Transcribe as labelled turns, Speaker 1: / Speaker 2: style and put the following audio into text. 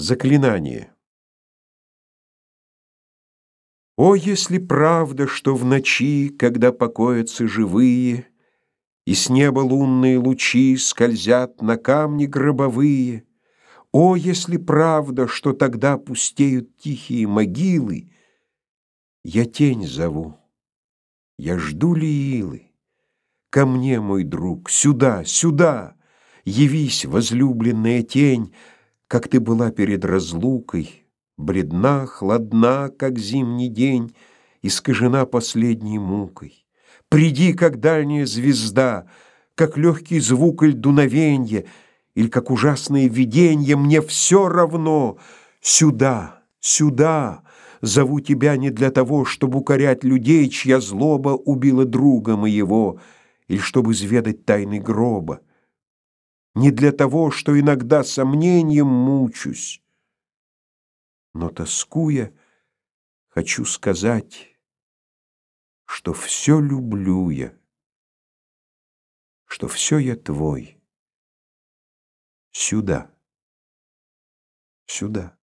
Speaker 1: Заклинание. О, если правда, что в ночи, когда покоятся живые, И с неба лунные лучи скользят на камни гробовые, О, если правда, что тогда пустеют тихие могилы, Я тень зову, я жду Лиилы. Ко мне, мой друг, сюда, сюда, Явись, возлюбленная тень, как ты была перед разлукой, бледна, хладна, как зимний день, искажена последней мукой. Приди, как дальняя звезда, как легкий звук иль дуновенье, или как ужасное виденье, мне все равно. Сюда, сюда, зову тебя не для того, чтобы укорять людей, чья злоба убила друга моего, или чтобы изведать тайны гроба не для того, что иногда сомнением мучусь, но тоскуя, хочу сказать, что все люблю я, что все я твой. Сюда, сюда.